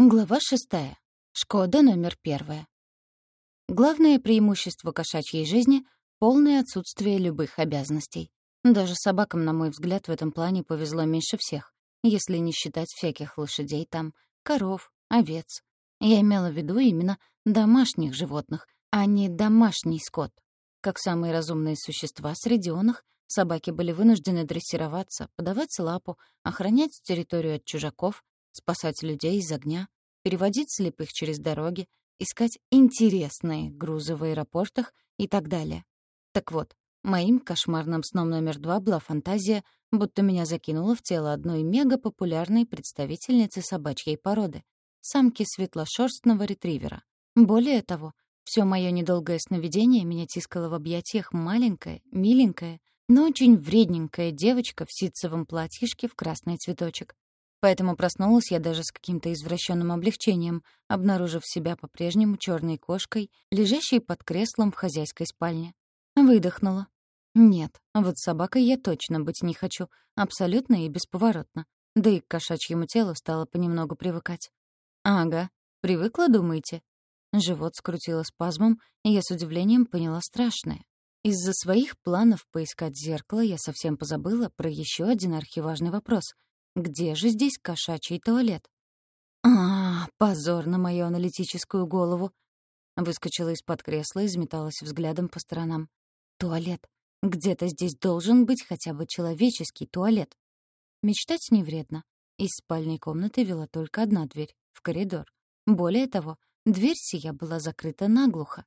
Глава шестая. Шкода номер первая. Главное преимущество кошачьей жизни — полное отсутствие любых обязанностей. Даже собакам, на мой взгляд, в этом плане повезло меньше всех, если не считать всяких лошадей там, коров, овец. Я имела в виду именно домашних животных, а не домашний скот. Как самые разумные существа среди оных, собаки были вынуждены дрессироваться, подавать лапу, охранять территорию от чужаков, спасать людей из огня, переводить слепых через дороги, искать интересные грузы в аэропортах и так далее. Так вот, моим кошмарным сном номер два была фантазия, будто меня закинуло в тело одной мегапопулярной представительницы собачьей породы — самки светлошерстного ретривера. Более того, все мое недолгое сновидение меня тискало в объятиях маленькая, миленькая, но очень вредненькая девочка в ситцевом платьишке в красный цветочек. Поэтому проснулась я даже с каким-то извращенным облегчением, обнаружив себя по-прежнему черной кошкой, лежащей под креслом в хозяйской спальне. Выдохнула. Нет, вот собакой я точно быть не хочу, абсолютно и бесповоротно. Да и к кошачьему телу стала понемногу привыкать. Ага, привыкла, думаете? Живот скрутило спазмом, и я с удивлением поняла страшное. Из-за своих планов поискать зеркало я совсем позабыла про еще один архиважный вопрос — где же здесь кошачий туалет? А, позор на мою аналитическую голову. Выскочила из-под кресла и изметалась взглядом по сторонам. Туалет. Где-то здесь должен быть хотя бы человеческий туалет. Мечтать не вредно. Из спальной комнаты вела только одна дверь — в коридор. Более того, дверь сия была закрыта наглухо.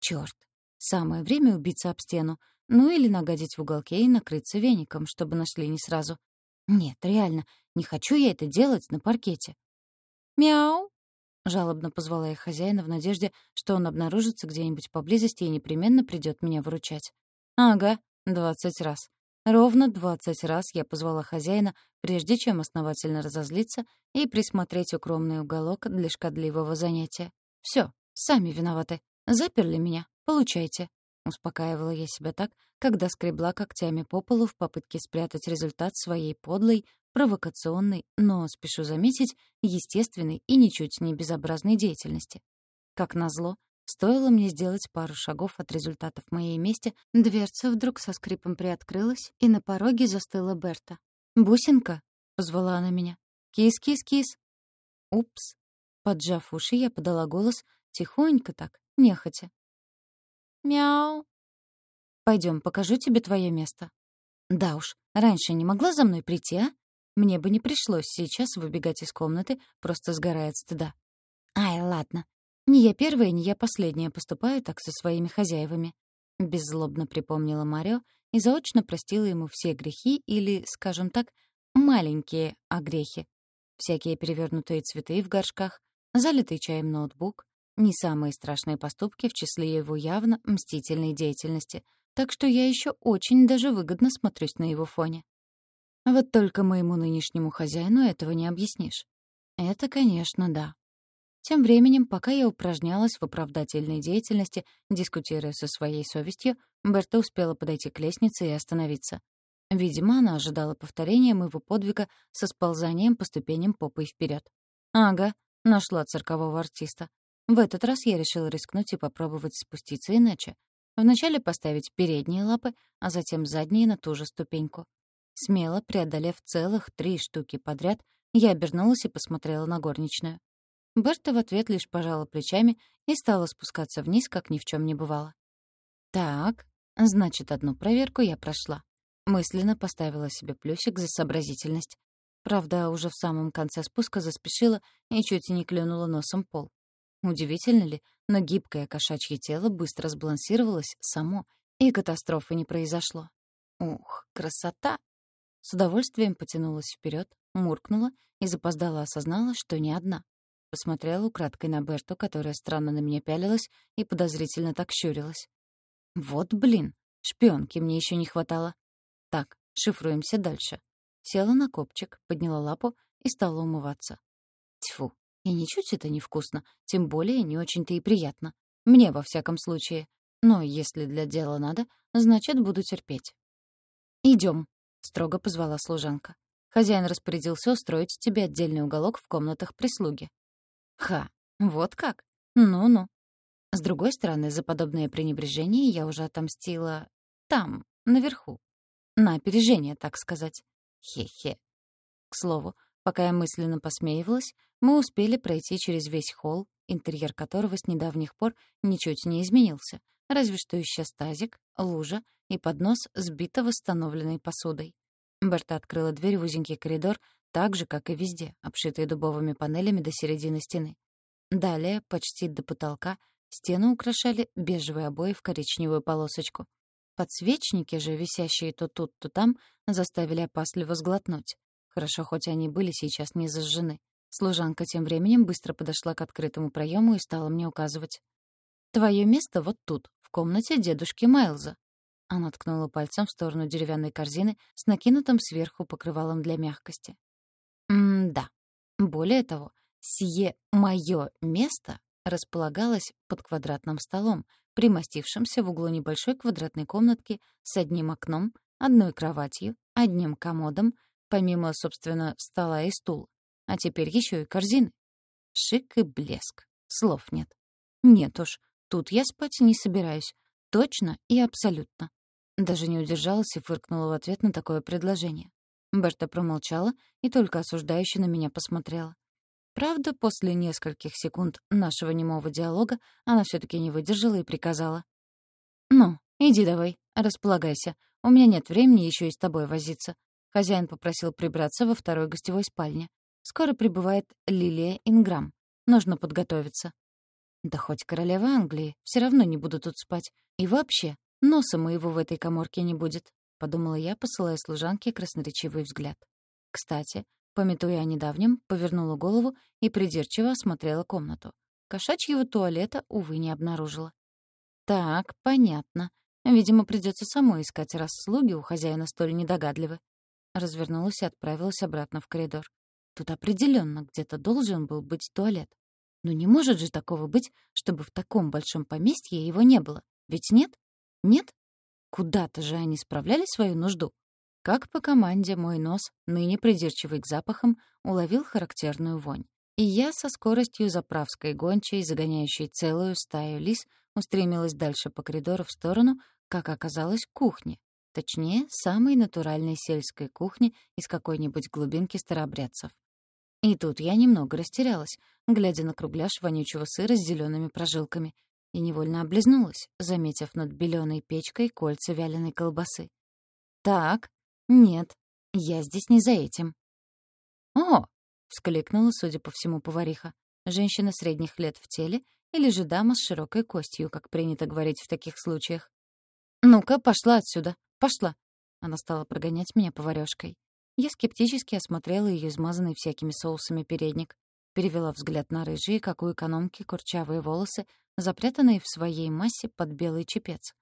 Чёрт, самое время убиться об стену, ну или нагадить в уголке и накрыться веником, чтобы нашли не сразу. Нет, реально, не хочу я это делать на паркете. «Мяу!» — жалобно позвала я хозяина в надежде, что он обнаружится где-нибудь поблизости и непременно придет меня выручать. «Ага, двадцать раз. Ровно двадцать раз я позвала хозяина, прежде чем основательно разозлиться и присмотреть укромный уголок для шкодливого занятия. Все, сами виноваты. Заперли меня. Получайте. Успокаивала я себя так, когда скребла когтями по полу в попытке спрятать результат своей подлой, провокационной, но, спешу заметить, естественной и ничуть не безобразной деятельности. Как назло, стоило мне сделать пару шагов от результатов моей мести, дверца вдруг со скрипом приоткрылась, и на пороге застыла Берта. «Бусинка!» — позвала она меня. «Кис-кис-кис!» «Упс!» Поджав уши, я подала голос, тихонько так, нехотя. «Мяу». Пойдем, покажу тебе твое место». «Да уж, раньше не могла за мной прийти, а? Мне бы не пришлось сейчас выбегать из комнаты, просто сгорая от стыда». «Ай, ладно. Не я первая, не я последняя поступаю так со своими хозяевами», — беззлобно припомнила Марио и заочно простила ему все грехи или, скажем так, маленькие огрехи. Всякие перевернутые цветы в горшках, залитый чаем ноутбук, не самые страшные поступки в числе его явно мстительной деятельности, так что я еще очень даже выгодно смотрюсь на его фоне. Вот только моему нынешнему хозяину этого не объяснишь. Это, конечно, да. Тем временем, пока я упражнялась в оправдательной деятельности, дискутируя со своей совестью, Берта успела подойти к лестнице и остановиться. Видимо, она ожидала повторения моего подвига со сползанием по ступеням попой вперед. Ага, нашла циркового артиста. В этот раз я решила рискнуть и попробовать спуститься иначе. Вначале поставить передние лапы, а затем задние на ту же ступеньку. Смело преодолев целых три штуки подряд, я обернулась и посмотрела на горничную. Берта в ответ лишь пожала плечами и стала спускаться вниз, как ни в чем не бывало. Так, значит, одну проверку я прошла. Мысленно поставила себе плюсик за сообразительность. Правда, уже в самом конце спуска заспешила и чуть не клюнула носом пол. Удивительно ли, но гибкое кошачье тело быстро сбалансировалось само, и катастрофы не произошло. Ух, красота! С удовольствием потянулась вперед, муркнула и запоздала осознала, что не одна. Посмотрела украдкой на Берту, которая странно на меня пялилась и подозрительно так щурилась. Вот блин, шпионки мне еще не хватало. Так, шифруемся дальше. Села на копчик, подняла лапу и стала умываться. Тьфу, и ничуть это не вкусно, тем более не очень-то и приятно. Мне, во всяком случае. Но если для дела надо, значит, буду терпеть. Идем, строго позвала служанка. Хозяин распорядился устроить тебе отдельный уголок в комнатах прислуги. Ха, вот как? Ну-ну. С другой стороны, за подобное пренебрежение я уже отомстила там, наверху. На опережение, так сказать. Хе-хе. К слову, пока я мысленно посмеивалась, мы успели пройти через весь холл, интерьер которого с недавних пор ничуть не изменился, разве что исчез тазик, лужа и поднос с бито восстановленной посудой. Берта открыла дверь в узенький коридор, так же, как и везде, обшитый дубовыми панелями до середины стены. Далее, почти до потолка, Стены украшали бежевые обои в коричневую полосочку. Подсвечники же, висящие то тут, то там, заставили опасливо сглотнуть. Хорошо, хоть они были сейчас не зажжены. Служанка тем временем быстро подошла к открытому проему и стала мне указывать. «Твое место вот тут, в комнате дедушки Майлза». Она ткнула пальцем в сторону деревянной корзины с накинутым сверху покрывалом для мягкости. «М-да. Более того, сие мое место располагалась под квадратным столом, примостившимся в углу небольшой квадратной комнатки с одним окном, одной кроватью, одним комодом, помимо, собственно, стола и стула. А теперь еще и корзины. Шик и блеск. Слов нет. Нет уж, тут я спать не собираюсь. Точно и абсолютно. Даже не удержалась и фыркнула в ответ на такое предложение. Берта промолчала и только осуждающе на меня посмотрела. Правда, после нескольких секунд нашего немого диалога она все таки не выдержала и приказала. «Ну, иди давай, располагайся. У меня нет времени еще и с тобой возиться». Хозяин попросил прибраться во второй гостевой спальне. Скоро прибывает Лилия Инграм. Нужно подготовиться. Да хоть королева Англии, все равно не буду тут спать. И вообще, носа моего в этой коморке не будет, — подумала я, посылая служанке красноречивый взгляд. Кстати, Пометуя о недавнем, повернула голову и придирчиво осмотрела комнату. Кошачьего туалета, увы, не обнаружила. «Так, понятно. Видимо, придется самой искать, раз слуги у хозяина столь недогадливы». Развернулась и отправилась обратно в коридор. Тут определенно где-то должен был быть туалет. Но не может же такого быть, чтобы в таком большом поместье его не было. Ведь нет? Нет? Куда-то же они справляли свою нужду. Как по команде мой нос, ныне придирчивый к запахам, уловил характерную вонь. И я со скоростью заправской гончей, загоняющей целую стаю лис, устремилась дальше по коридору в сторону, как оказалось, кухни. Точнее, самой натуральной сельской кухни из какой-нибудь глубинки старообрядцев. И тут я немного растерялась, глядя на кругляш вонючего сыра с зелеными прожилками, и невольно облизнулась, заметив над беленой печкой кольца вяленой колбасы. Так, «Нет, я здесь не за этим». «О!» — вскликнула, судя по всему, повариха. Женщина средних лет в теле или же дама с широкой костью, как принято говорить в таких случаях. «Ну-ка, пошла отсюда, пошла!» Она стала прогонять меня поварёшкой. Я скептически осмотрела ее измазанный всякими соусами передник, перевела взгляд на рыжие, как у экономки, курчавые волосы, запрятанные в своей массе под белый чепец.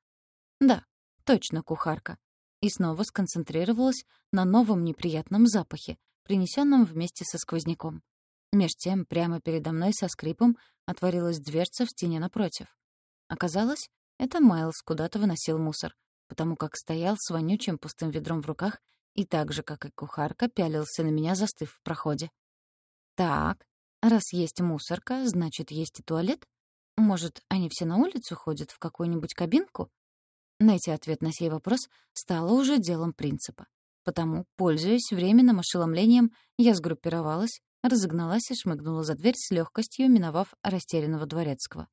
Да, точно кухарка и снова сконцентрировалась на новом неприятном запахе, принесенном вместе со сквозняком. Меж тем, прямо передо мной со скрипом отворилась дверца в стене напротив. Оказалось, это Майлз куда-то выносил мусор, потому как стоял с вонючим пустым ведром в руках и так же, как и кухарка, пялился на меня, застыв в проходе. «Так, раз есть мусорка, значит, есть и туалет? Может, они все на улицу ходят в какую-нибудь кабинку?» Найти ответ на сей вопрос стало уже делом принципа. Потому, пользуясь временным ошеломлением, я сгруппировалась, разогналась и шмыгнула за дверь с легкостью, миновав растерянного дворецкого.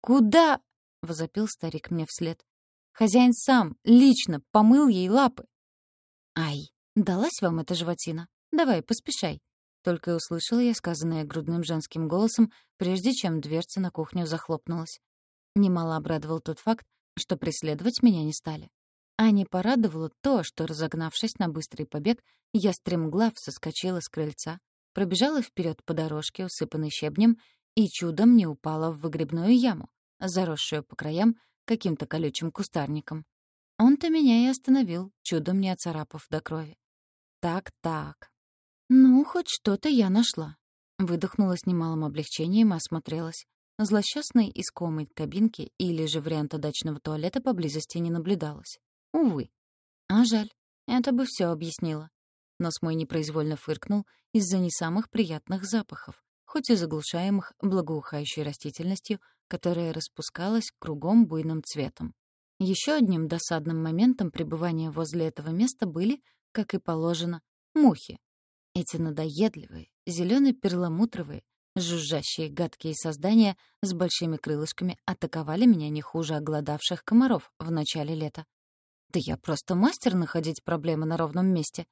«Куда?» — возопил старик мне вслед. «Хозяин сам, лично, помыл ей лапы». «Ай, далась вам эта животина. Давай, поспешай». Только и услышала я сказанное грудным женским голосом, прежде чем дверца на кухню захлопнулась. Немало обрадовал тот факт, что преследовать меня не стали. А не порадовало то, что, разогнавшись на быстрый побег, я стремглав соскочила с крыльца, пробежала вперед по дорожке, усыпанной щебнем, и чудом не упала в выгребную яму, заросшую по краям каким-то колючим кустарником. Он-то меня и остановил, чудом не оцарапав до крови. Так-так. Ну, хоть что-то я нашла. Выдохнула с немалым облегчением и осмотрелась. Злосчастной искомой кабинки или же варианта дачного туалета поблизости не наблюдалось. Увы. А жаль. Это бы все объяснило. Нос мой непроизвольно фыркнул из-за не самых приятных запахов, хоть и заглушаемых благоухающей растительностью, которая распускалась кругом буйным цветом. Еще одним досадным моментом пребывания возле этого места были, как и положено, мухи. Эти надоедливые, зелено-перламутровые, жужжащие гадкие создания с большими крылышками атаковали меня не хуже оголодавших комаров в начале лета. Да я просто мастер находить проблемы на ровном месте.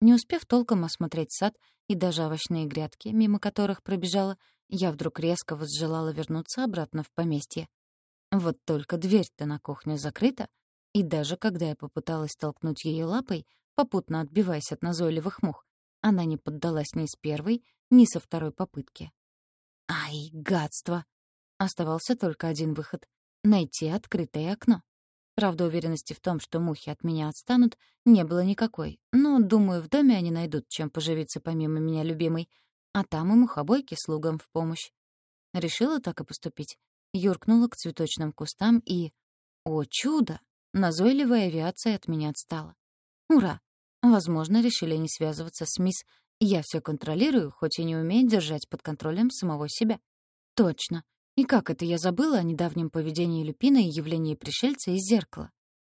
Не успев толком осмотреть сад и даже овощные грядки, мимо которых пробежала, я вдруг резко возжелала вернуться обратно в поместье. Вот только дверь-то на кухню закрыта, и даже когда я попыталась толкнуть ее лапой, попутно отбиваясь от назойливых мух, она не поддалась ни с первой, ни со второй попытки. Ай, гадство! Оставался только один выход — найти открытое окно. Правда, уверенности в том, что мухи от меня отстанут, не было никакой. Но, думаю, в доме они найдут, чем поживиться помимо меня любимой. А там и мухобойки слугам в помощь. Решила так и поступить. Юркнула к цветочным кустам и... О, чудо! Назойливая авиация от меня отстала. Ура! Возможно, решили не связываться с мисс «Я все контролирую, хоть и не умею держать под контролем самого себя». Точно. И как это я забыла о недавнем поведении Люпина и явлении пришельца из зеркала?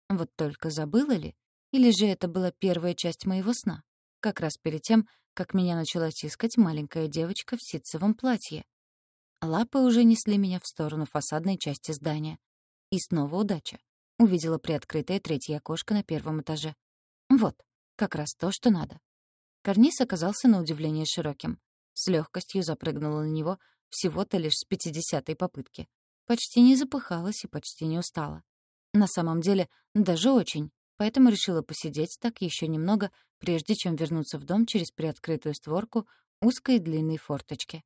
Вот только забыла ли? Или же это была первая часть моего сна? Как раз перед тем, как меня начала тискать маленькая девочка в ситцевом платье. Лапы уже несли меня в сторону фасадной части здания. И снова удача. Увидела приоткрытое третье окошко на первом этаже. Вот, как раз то, что надо. Карниз оказался на удивление широким. С легкостью запрыгнула на него, всего-то лишь с пятидесятой попытки. Почти не запыхалась и почти не устала. На самом деле, даже очень, поэтому решила посидеть так еще немного, прежде чем вернуться в дом через приоткрытую створку узкой длинной форточки.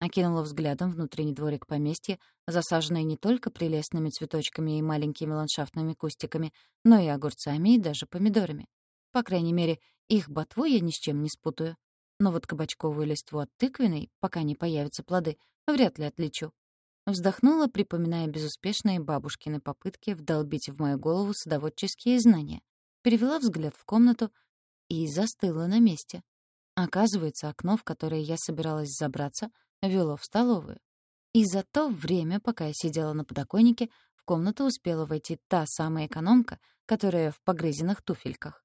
Окинула взглядом внутренний дворик поместья, засаженный не только прелестными цветочками и маленькими ландшафтными кустиками, но и огурцами и даже помидорами. По крайней мере, их ботву я ни с чем не спутаю. Но вот кабачковую листву от тыквенной, пока не появятся плоды, вряд ли отличу. Вздохнула, припоминая безуспешные бабушкины попытки вдолбить в мою голову садоводческие знания. Перевела взгляд в комнату и застыла на месте. Оказывается, окно, в которое я собиралась забраться, вело в столовую. И за то время, пока я сидела на подоконнике, в комнату успела войти та самая экономка, которая в погрызенных туфельках.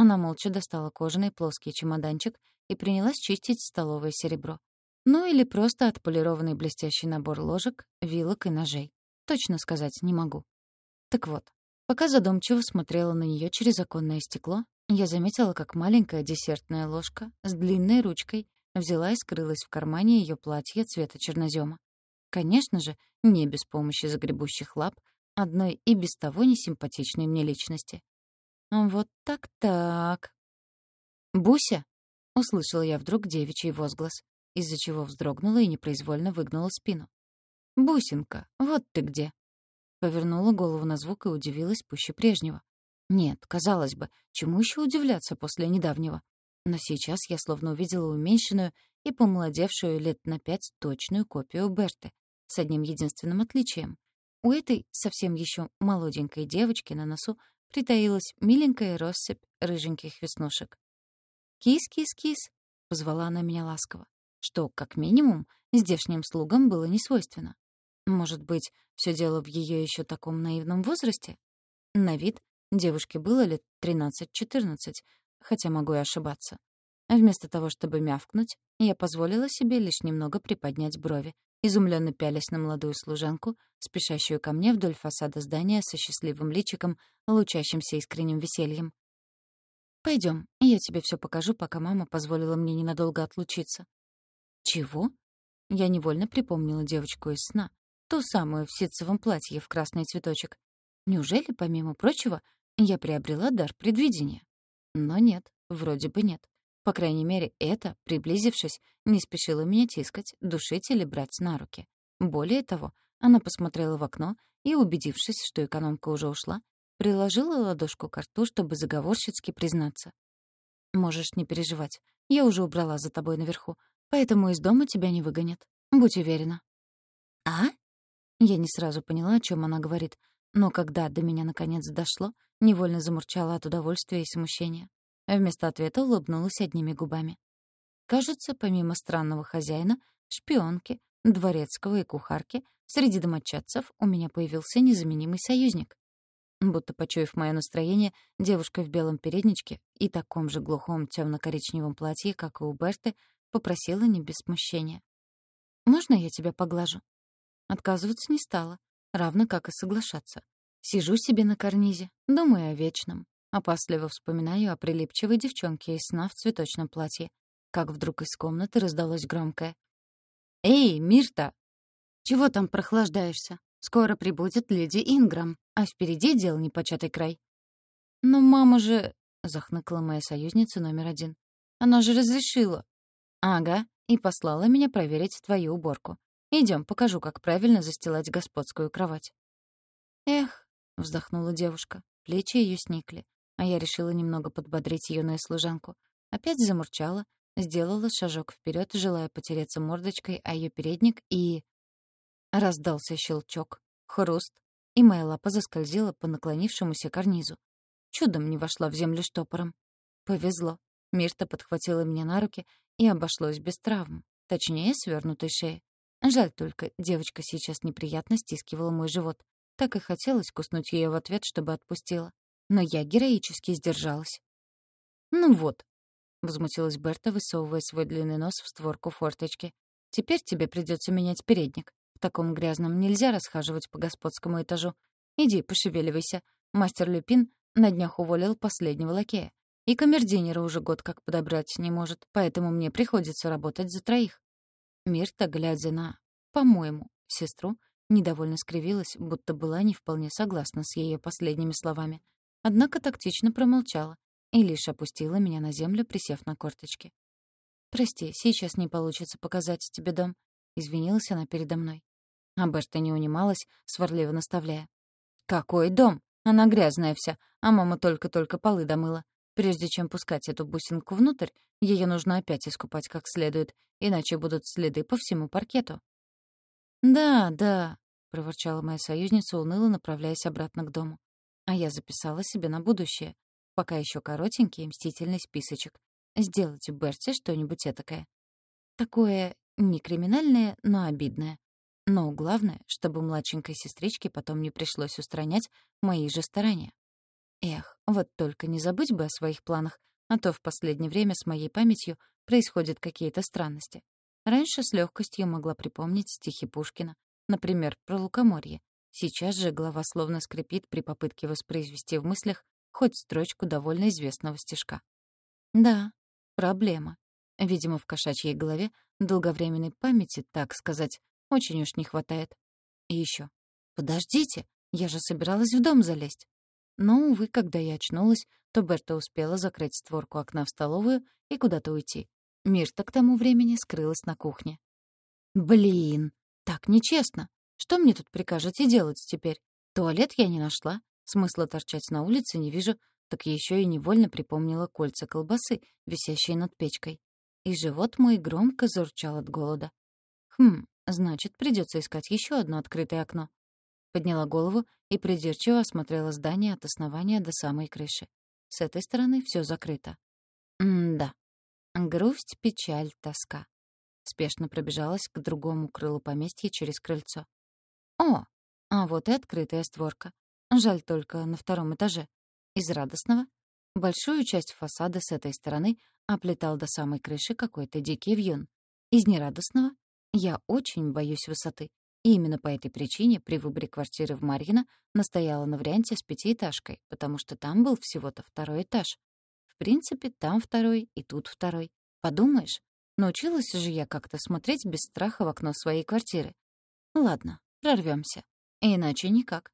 Она молча достала кожаный плоский чемоданчик и принялась чистить столовое серебро. Ну или просто отполированный блестящий набор ложек, вилок и ножей. Точно сказать не могу. Так вот, пока задумчиво смотрела на нее через оконное стекло, я заметила, как маленькая десертная ложка с длинной ручкой взяла и скрылась в кармане ее платья цвета чернозема. Конечно же, не без помощи загребущих лап одной и без того несимпатичной мне личности. Вот так-так. «Буся!» — услышала я вдруг девичий возглас, из-за чего вздрогнула и непроизвольно выгнула спину. «Бусинка, вот ты где!» Повернула голову на звук и удивилась пуще прежнего. Нет, казалось бы, чему еще удивляться после недавнего? Но сейчас я словно увидела уменьшенную и помолодевшую лет на пять точную копию Берты, с одним единственным отличием. У этой совсем еще молоденькой девочки на носу притаилась миленькая россыпь рыженьких веснушек. «Кис-кис-кис!» — позвала она меня ласково, что, как минимум, здешним слугам было не свойственно. Может быть, все дело в ее еще таком наивном возрасте? На вид девушке было лет 13-14, хотя могу и ошибаться. Вместо того, чтобы мявкнуть, я позволила себе лишь немного приподнять брови, изумленно пялись на молодую служанку, спешащую ко мне вдоль фасада здания со счастливым личиком, лучащимся искренним весельем. Пойдем, я тебе все покажу, пока мама позволила мне ненадолго отлучиться». «Чего?» Я невольно припомнила девочку из сна, ту самую в ситцевом платье в красный цветочек. Неужели, помимо прочего, я приобрела дар предвидения? Но нет, вроде бы нет. По крайней мере, это, приблизившись, не спешила меня тискать, душить или брать на руки. Более того, она посмотрела в окно и, убедившись, что экономка уже ушла, приложила ладошку к рту, чтобы заговорщицки признаться. «Можешь не переживать. Я уже убрала за тобой наверху, поэтому из дома тебя не выгонят. Будь уверена». «А?» Я не сразу поняла, о чем она говорит, но когда до меня наконец дошло, невольно замурчала от удовольствия и смущения. Вместо ответа улыбнулась одними губами. Кажется, помимо странного хозяина, шпионки, дворецкого и кухарки, среди домочадцев у меня появился незаменимый союзник. Будто почуяв мое настроение, девушка в белом передничке и таком же глухом темно-коричневом платье, как и у Берты, попросила не без смущения. «Можно я тебя поглажу?» Отказываться не стала, равно как и соглашаться. Сижу себе на карнизе, думаю о вечном. Опасливо вспоминаю о прилипчивой девчонке из сна в цветочном платье. Как вдруг из комнаты раздалось громкое. «Эй, Мирта!» «Чего там прохлаждаешься? Скоро прибудет леди Инграм, а впереди дел непочатый край». «Но мама же...» — захныкала моя союзница номер один. «Она же разрешила». «Ага, и послала меня проверить твою уборку. Идем, покажу, как правильно застилать господскую кровать». «Эх», — вздохнула девушка, плечи ее сникли, а я решила немного подбодрить юную служанку. Опять замурчала, сделала шажок вперед, желая потереться мордочкой о ее передник, и... Раздался щелчок, хруст, и моя лапа заскользила по наклонившемуся карнизу. Чудом не вошла в землю штопором. Повезло. Мирта подхватила меня на руки, и обошлось без травм. Точнее, свернутой шеи. Жаль только, девочка сейчас неприятно стискивала мой живот. Так и хотелось куснуть ее в ответ, чтобы отпустила. Но я героически сдержалась. «Ну вот», — возмутилась Берта, высовывая свой длинный нос в створку форточки. «Теперь тебе придется менять передник. В таком грязном нельзя расхаживать по господскому этажу. Иди, пошевеливайся. Мастер Люпин на днях уволил последнего лакея. И камердинера уже год как подобрать не может, поэтому мне приходится работать за троих». Мирта, глядя на, по-моему, сестру, недовольно скривилась, будто была не вполне согласна с ее последними словами. Однако тактично промолчала и лишь опустила меня на землю, присев на корточки. «Прости, сейчас не получится показать тебе дом», — извинилась она передо мной. А Берта не унималась, сварливо наставляя. «Какой дом? Она грязная вся, а мама только-только полы домыла. Прежде чем пускать эту бусинку внутрь, ее нужно опять искупать как следует, иначе будут следы по всему паркету». «Да, да», — проворчала моя союзница, уныло направляясь обратно к дому. А я записала себе на будущее. Пока еще коротенький мстительный списочек. Сделать в Берти что-нибудь этакое. Такое не криминальное, но обидное. Но главное, чтобы младшенькой сестричке потом не пришлось устранять мои же старания. Эх, вот только не забыть бы о своих планах, а то в последнее время с моей памятью происходят какие-то странности. Раньше с легкостью могла припомнить стихи Пушкина, например, про лукоморье. Сейчас же голова словно скрипит при попытке воспроизвести в мыслях хоть строчку довольно известного стишка. Да, проблема. Видимо, в кошачьей голове долговременной памяти, так сказать, очень уж не хватает. И еще. Подождите, я же собиралась в дом залезть. Но, увы, когда я очнулась, то Берта успела закрыть створку окна в столовую и куда-то уйти. Мирта к тому времени скрылась на кухне. «Блин, так нечестно. Что мне тут прикажете делать теперь? Туалет я не нашла, смысла торчать на улице не вижу, так еще и невольно припомнила кольца колбасы, висящие над печкой. И живот мой громко зарчал от голода. Хм, Значит, придется искать еще одно открытое окно. Подняла голову и придирчиво осмотрела здание от основания до самой крыши. С этой стороны все закрыто. М-да. Грусть, печаль, тоска. Спешно пробежалась к другому крылу поместья через крыльцо. О, а вот и открытая створка. Жаль только на втором этаже. Из радостного большую часть фасада с этой стороны оплетал до самой крыши какой-то дикий вьюн. Из нерадостного я очень боюсь высоты. И именно по этой причине при выборе квартиры в Марьино настояла на варианте с пятиэтажкой, потому что там был всего-то второй этаж. В принципе, там второй и тут второй. Подумаешь, научилась же я как-то смотреть без страха в окно своей квартиры. Ладно, прорвемся. Иначе никак.